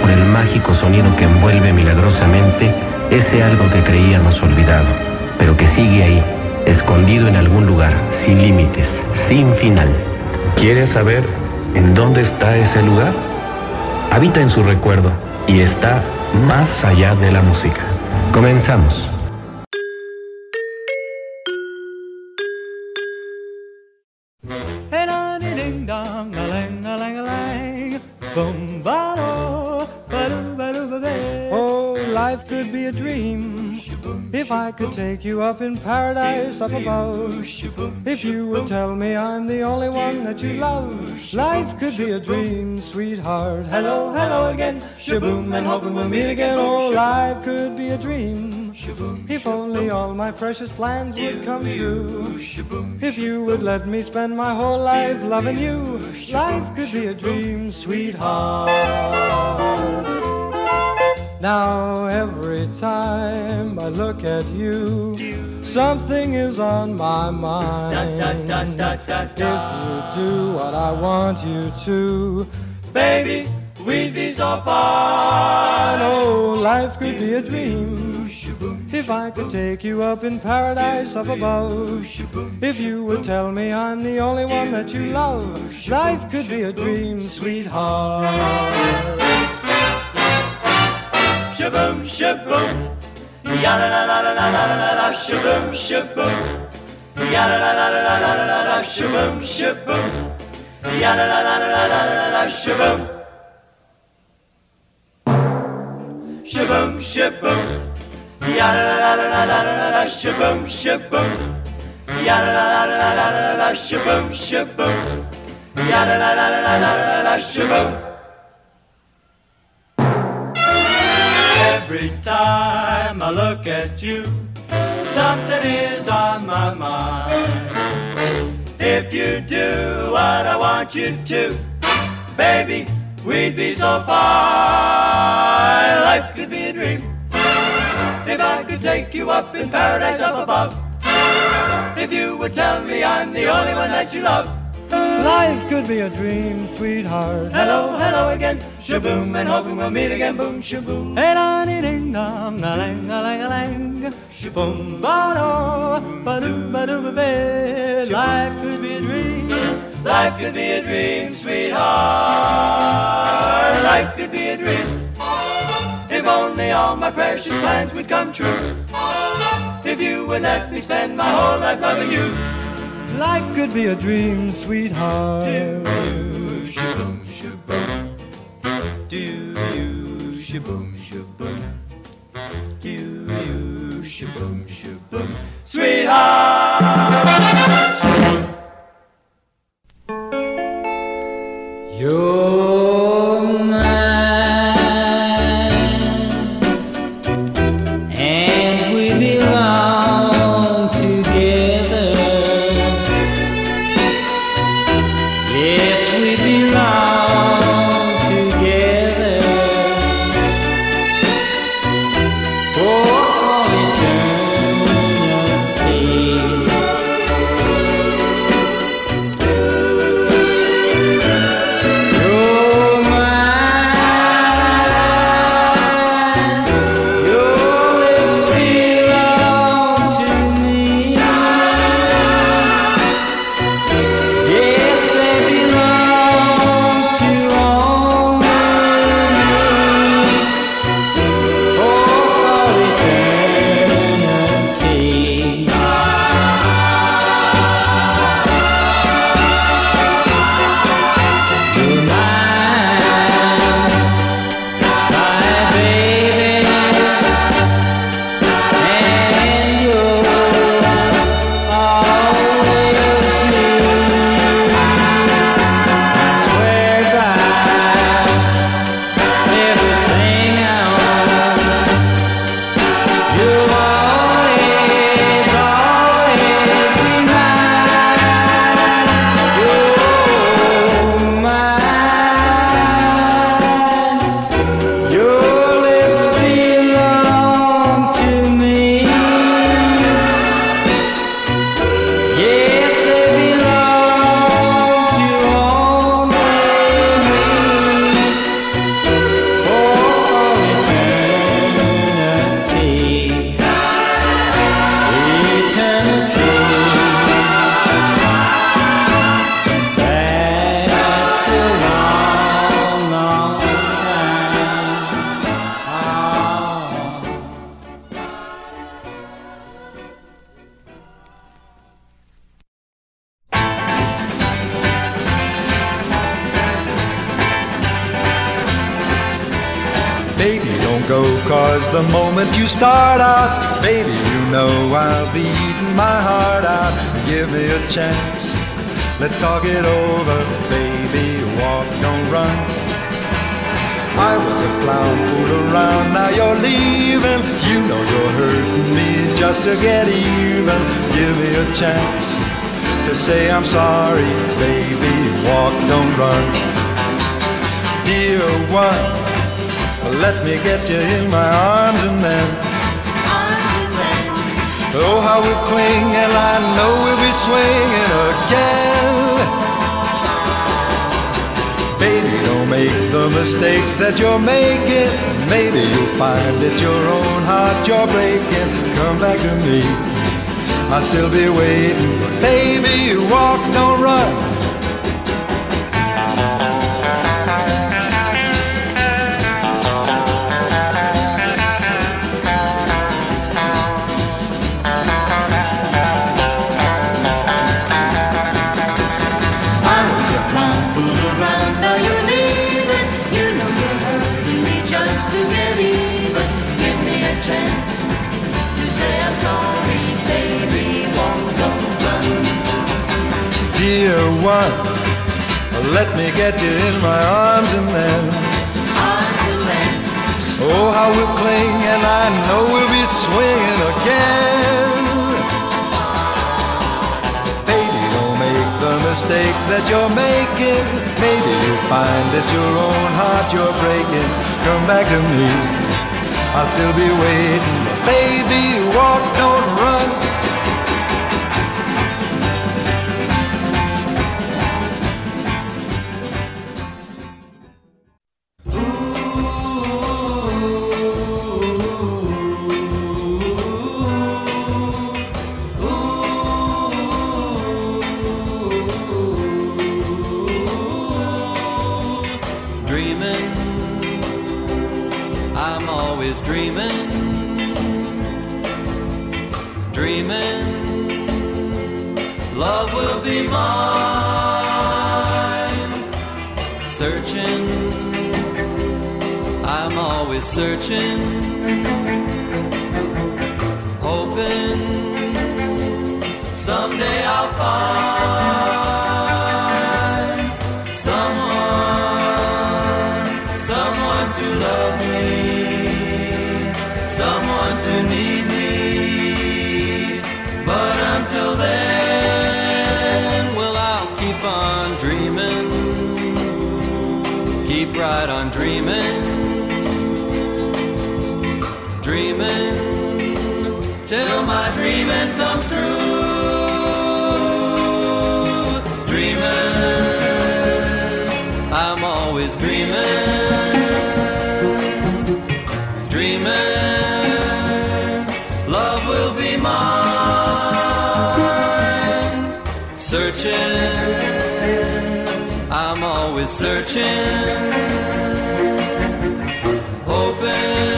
por el mágico sonido que envuelve milagrosamente ese algo que creíamos olvidado, pero que sigue ahí, escondido en algún lugar, sin límites, sin final. ¿Quiere saber en dónde está ese lugar? Habita en su recuerdo y está más allá de la música. Comenzamos. You up in paradise up above. If you would tell me I'm the only one that you love, life could be a dream, sweetheart. Hello, hello again, shaboom, and hoping we'll meet again. Oh, life could be a dream. If only all my precious plans would come true. If you would let me spend my whole life loving you, life could be a dream, sweetheart. Now every time I look at you, something is on my mind. If you do what I want you to, baby, we'd be so fine. Oh, life could be a dream. If I could take you up in paradise up above, if you would tell me I'm the only one that you love, life could be a dream, sweetheart. shaboom, shaboom. Yada la la la la la la la shaboom, shaboom. Yada la la la la la la la shaboom, shaboom. Yada la la la la la la la shaboom. Shaboom, shaboom. Yada la la la la la la la shaboom, shaboom. Yada la la la la la la la shaboom, shaboom. Yada la la la la la la la shaboom. Every time I look at you, something is on my mind. If you do what I want you to, baby, we'd be so fine. Life could be a dream if I could take you up in paradise up above. If you would tell me I'm the only one that you love. Life could be a dream, sweetheart. Hello, hello again, shaboom, and hoping we'll meet again, boom, shaboom. Hey, da dee ding dong, a lang a lang a lang, shaboom ba do, ba do ba do ba ba. Life could be a dream. Life could be a dream, sweetheart. Life could be a dream. If only all my precious plans would come true. If you would let me spend my whole life loving you. Life could be a dream, sweetheart. Do shaboom shaboom. Do you shaboom shaboom. Do you shaboom shaboom. Sweetheart. Baby, don't go, cause the moment you start out, baby, you know I'll be eating my heart out. Give me a chance, let's talk it over, baby, walk, don't run. I was a clown, fool around, now you're leaving. You know you're hurting me just to get even. Give me a chance to say I'm sorry, baby, walk, don't run. Dear one, let me get you in my arms and then. Oh, how we'll cling, and I know we'll be swinging again. Baby, don't make the mistake that you're making. Maybe you'll find it's your own heart you're breaking. Come back to me, I'll still be waiting. But baby, you walk, don't run. One, let me get you in my arms and then. Arms and then, Oh, how we'll cling, and I know we'll be swinging again. Baby, don't make the mistake that you're making. Maybe you'll find that your own heart you're breaking. Come back to me, I'll still be waiting. Baby, walk, don't run. On dreaming, keep right on dreaming, dreaming. Till my dreaming searching, hoping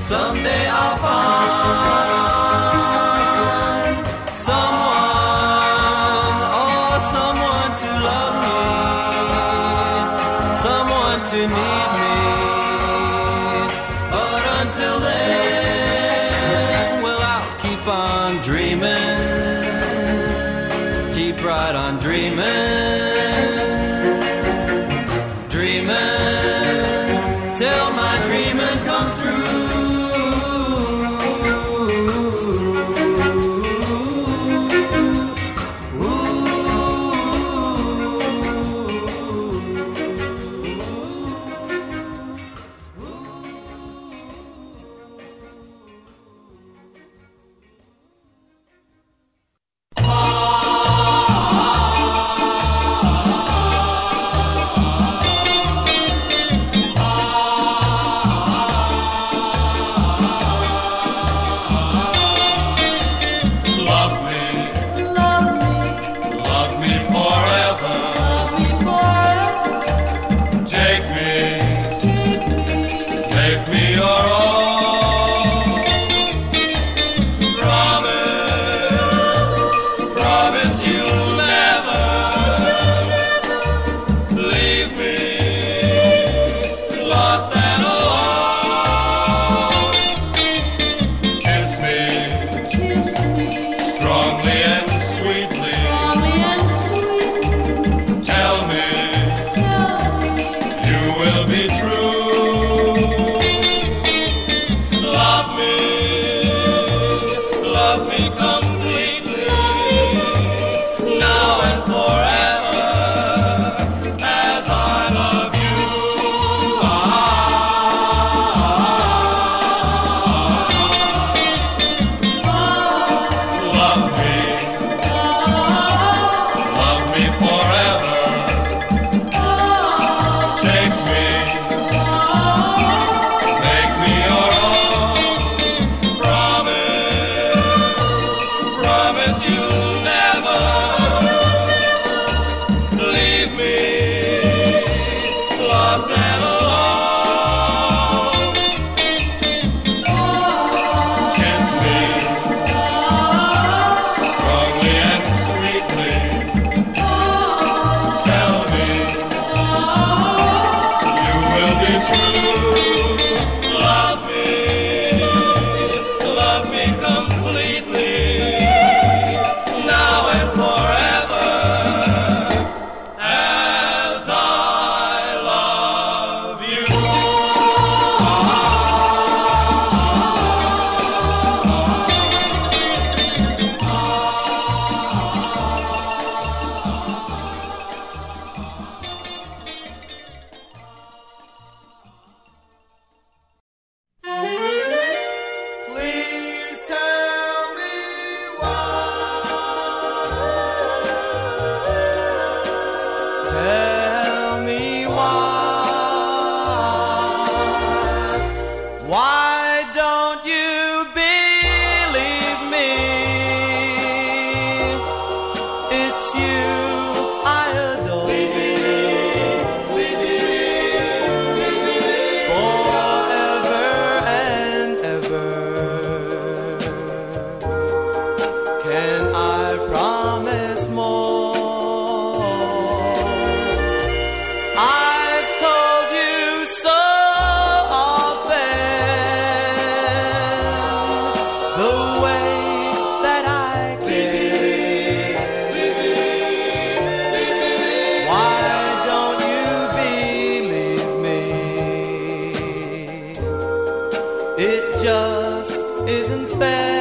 someday I'll find someone, oh, someone to love me, someone to need me. But until then, well, I'll keep on dreaming, keep right on dreaming It just isn't fair.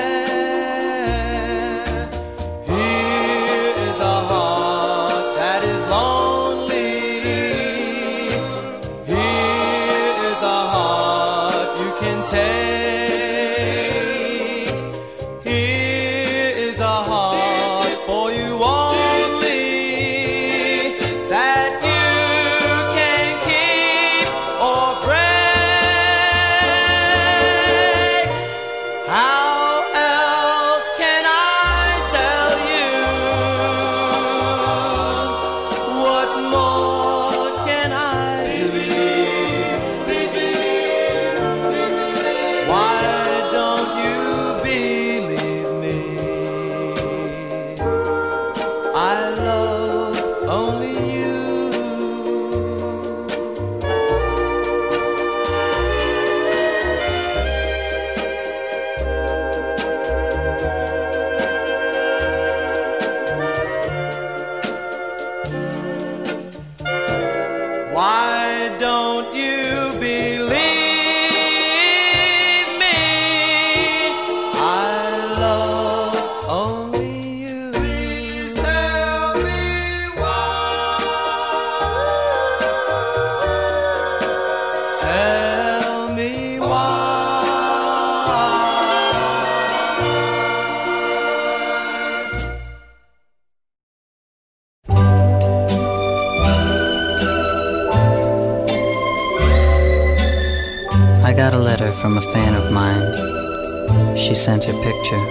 Sent her picture,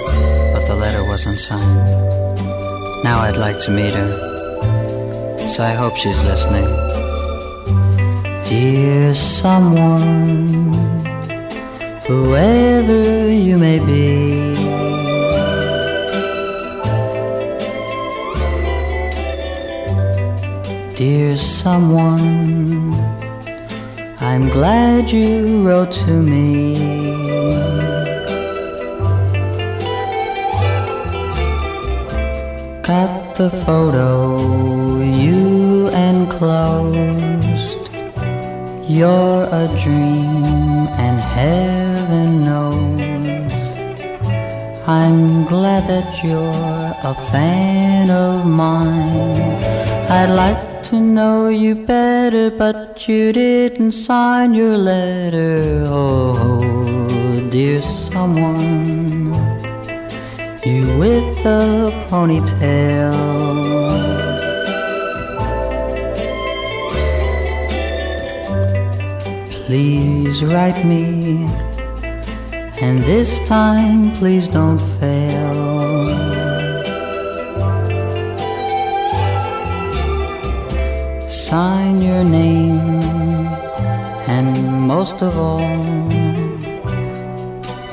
but the letter wasn't signed. Now I'd like to meet her, so I hope she's listening. Dear someone, whoever you may be. Dear someone, I'm glad you wrote to me. Got the photo you enclosed. You're a dream, and heaven knows. I'm glad that you're a fan of mine. I'd like to know you better, but you didn't sign your letter. Oh, dear someone, you with the ponytail. Please write me, and this time please don't fail. Sign your name, and most of all,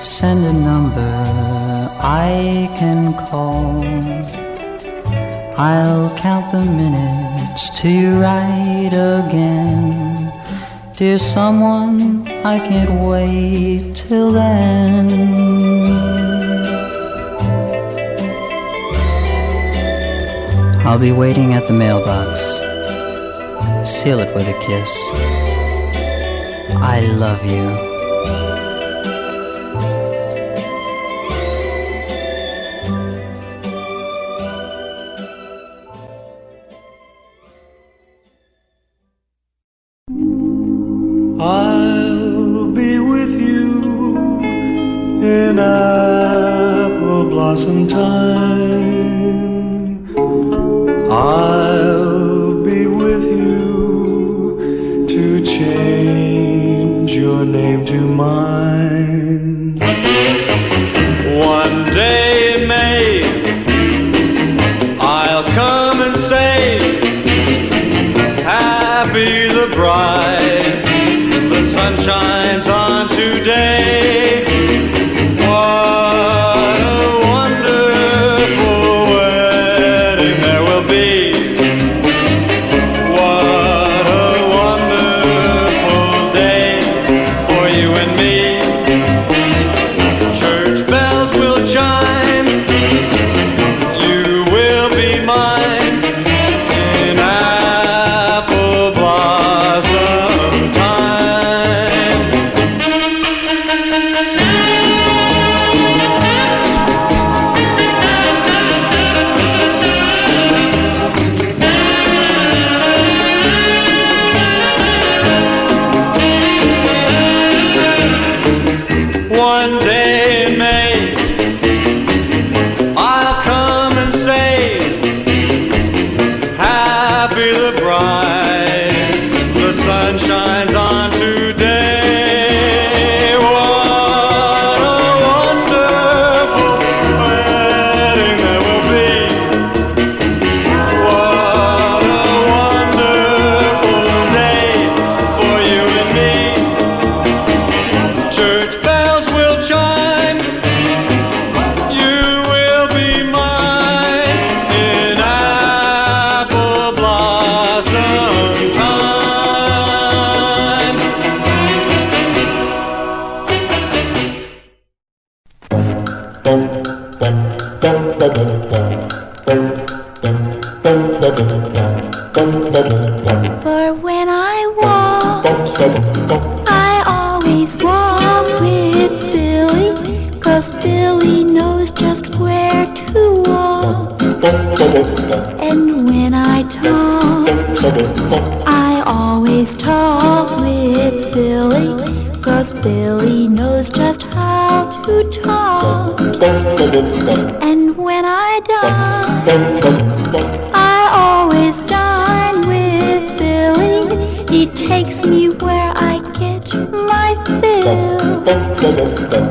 send a number I can call. I'll count the minutes till you write again. Dear someone, I can't wait till then. I'll be waiting at the mailbox. Seal it with a kiss. I love you. Blossom time. I'll be with you to change your name to mine.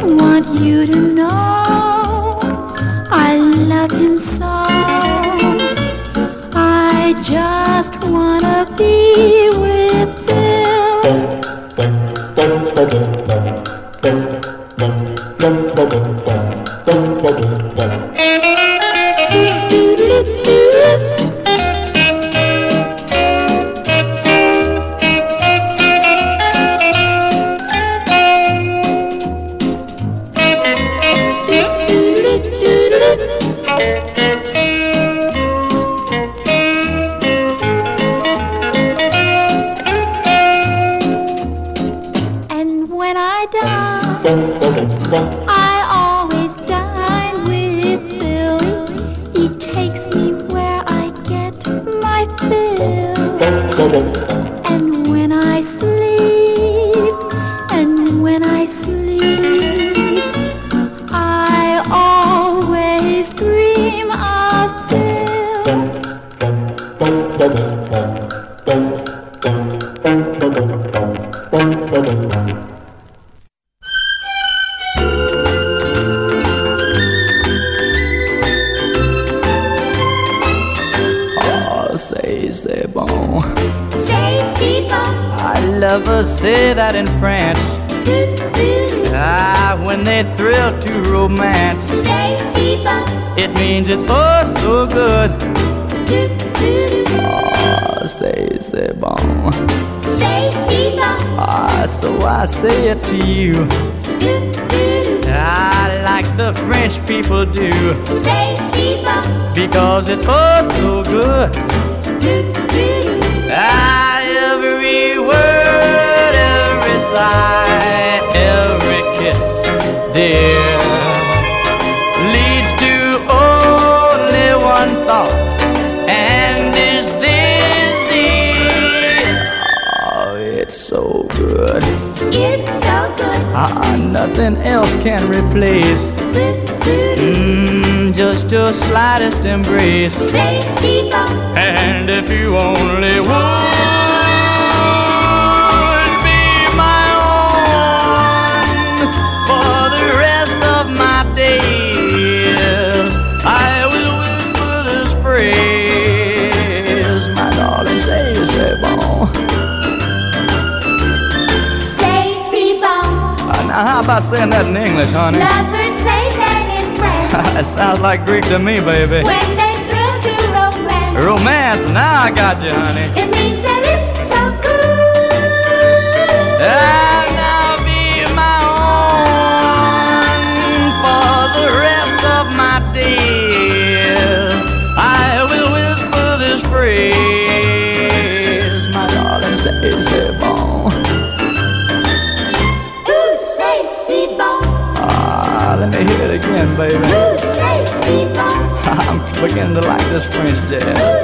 want you to know I love him so. I just want dear leads to only one thought, and is this the Oh, it's so good. It's so good. Uh-uh, nothing else can replace. Mm, just your slightest embrace. And if you only would. about saying that in English, honey? Lovers say that in French. sounds like Greek to me, baby. When they through to romance. Romance, now I got you, honey. It means begin to like this French jazz.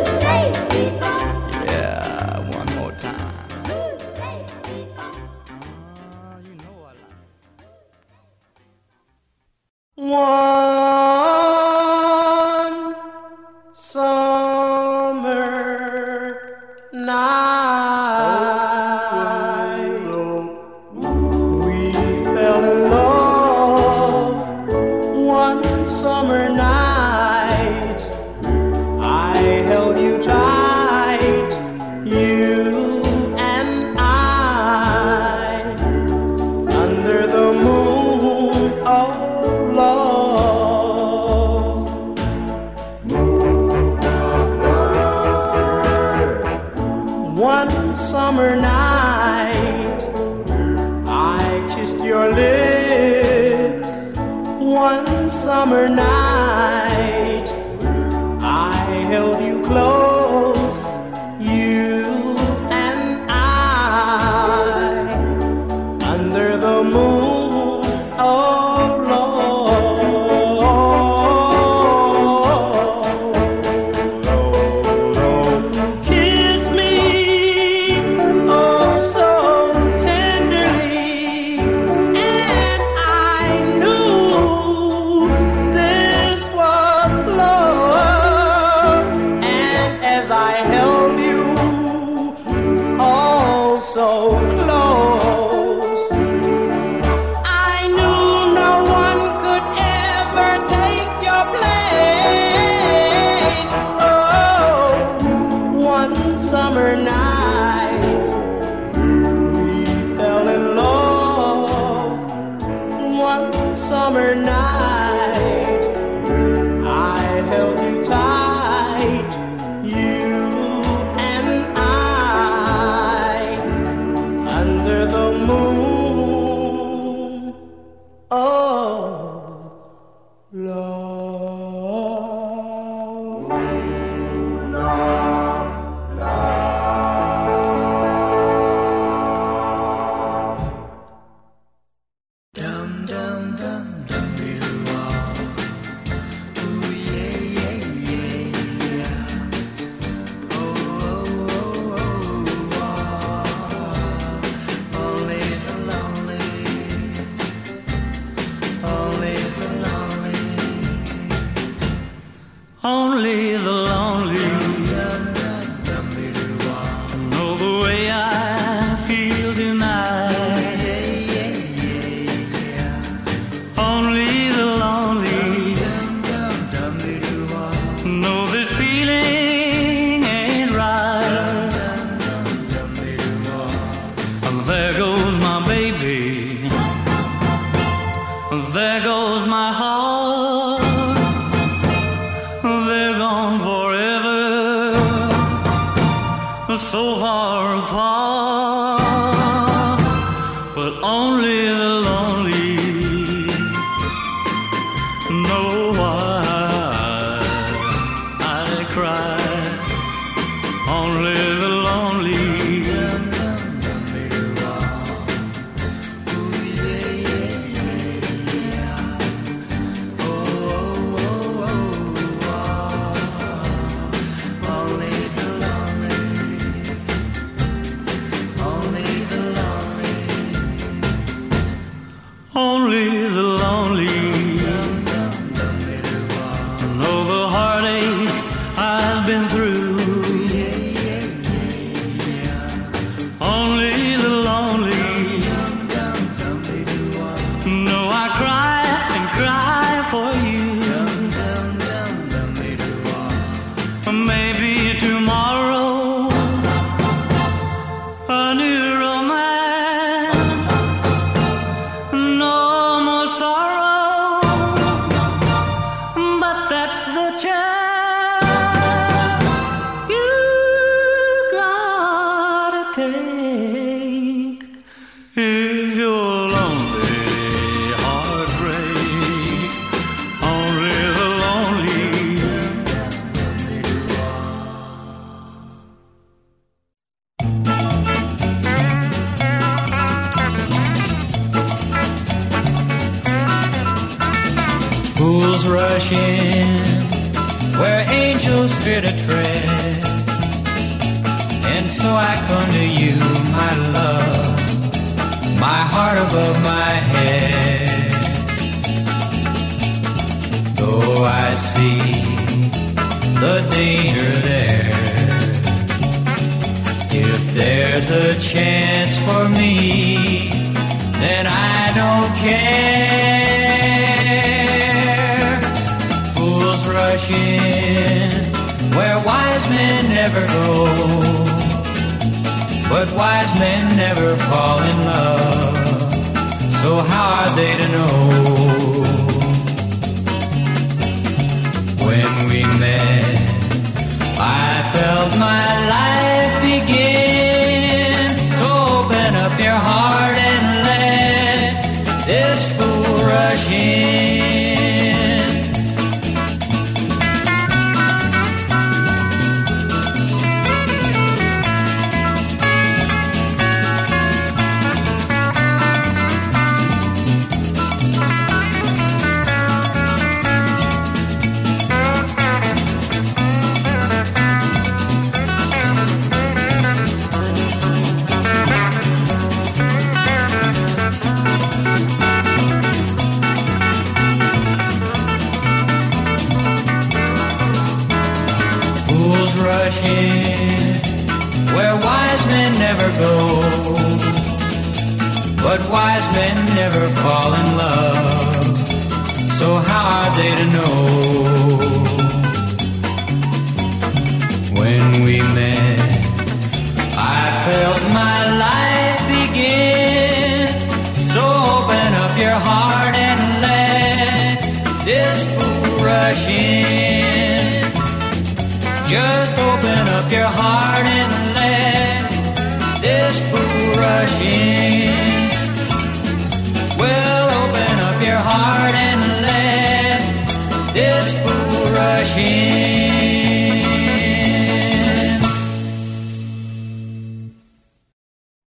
care. Fools rush in where wise men never go. But wise men never fall in love. So how are they to know? When we met, I felt my life rushing where wise men never go. But wise men never fall in love, so how are they to know?